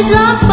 is locked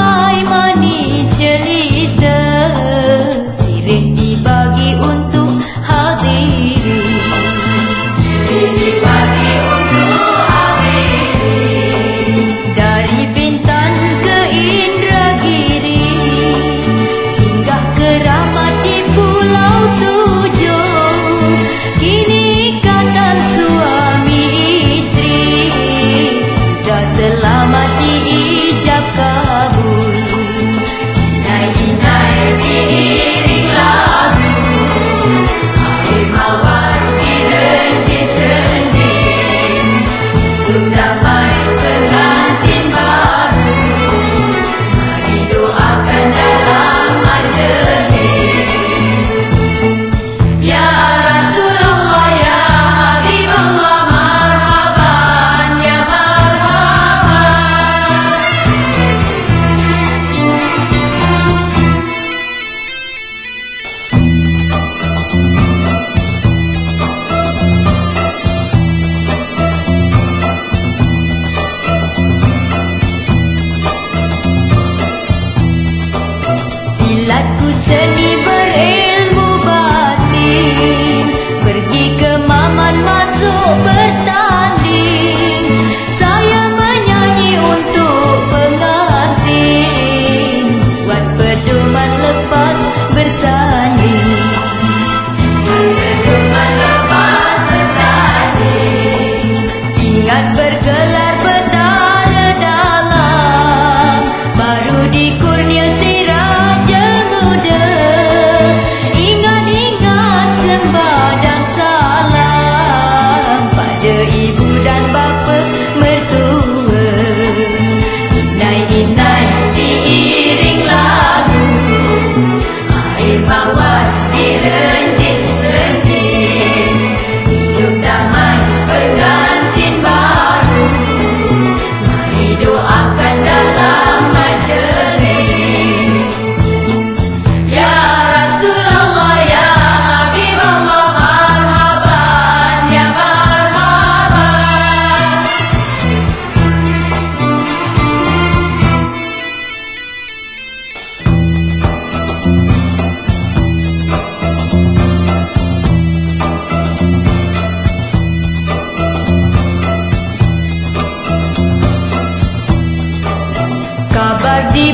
Ingat bergelar ber